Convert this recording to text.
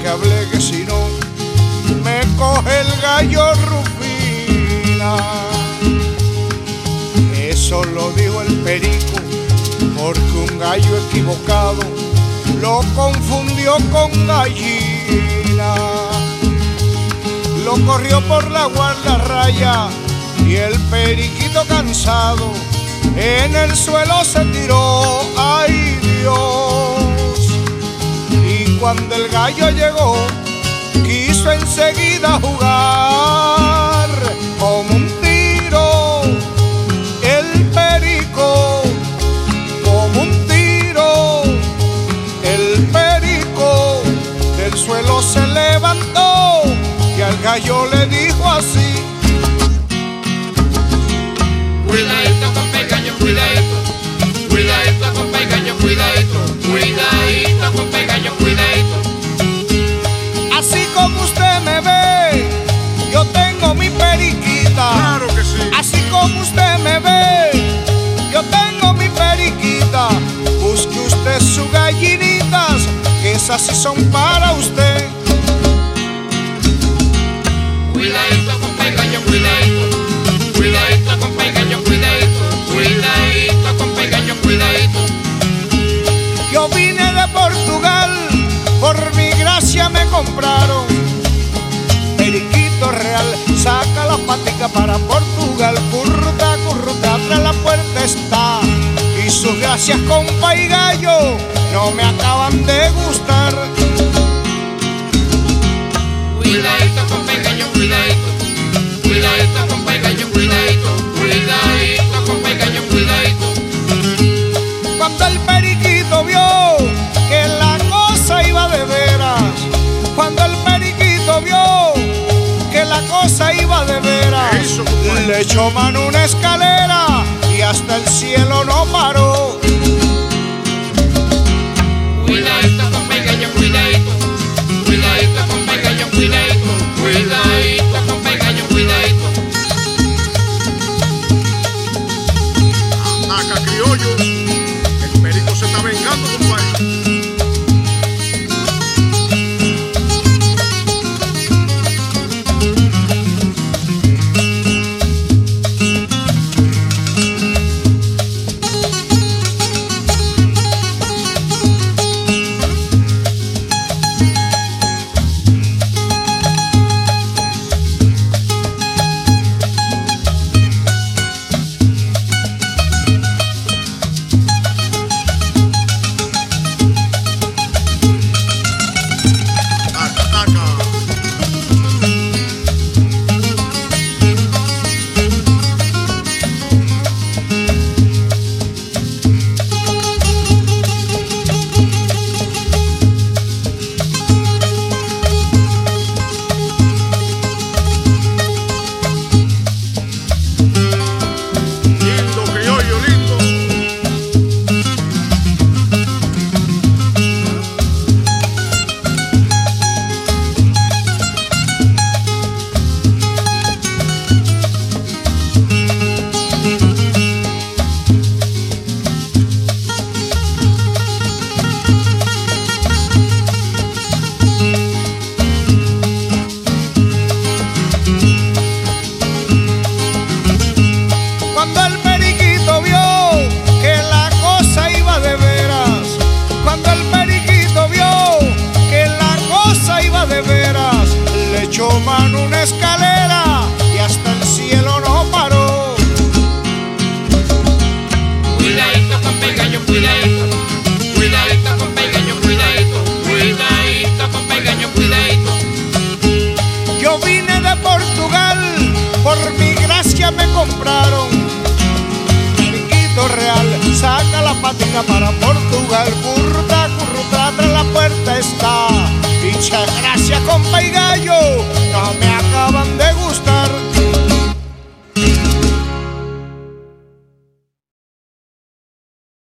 que hable que si no me coge el gallo Rufina. Eso lo dijo el perico porque un gallo equivocado lo confundió con gallina. Lo corrió por la guardarraya y el periquito cansado en el suelo se tiró, ay Dios. Cuando el gallo llegó, quiso enseguida jugar como un tiro. El perico, como un tiro, el perico del suelo se levantó y al gallo le dijo así. Como usted me ve, yo tengo mi periquita. Busque usted sus gallinitas, que esas sí son para usted. Cuidadito con pegaño, cuidadito. Cuidadito con pegaño, cuidadito. Cuidadito con pegaño, cuidadito. Yo vine de Portugal, por mi gracia me compraron. Periquito real, saca la patica para Portugal, gracias, compa y gallo, no me acaban de gustar. Cuidadito con pegaño, cuidadito. Cuidadito con pegaño, cuidadito. Cuidadito con pegaño, cuidadito. Cuando el periquito vio que la cosa iba de veras, cuando el periquito vio que la cosa iba de veras, Eso, le echó mano una escalera y hasta el cielo no paró. Cuidadito con pegaño, cuidadito. Cuidadito con pegaño, cuidadito. Cuidadito con pegaño, cuidadito. Ataca criollo.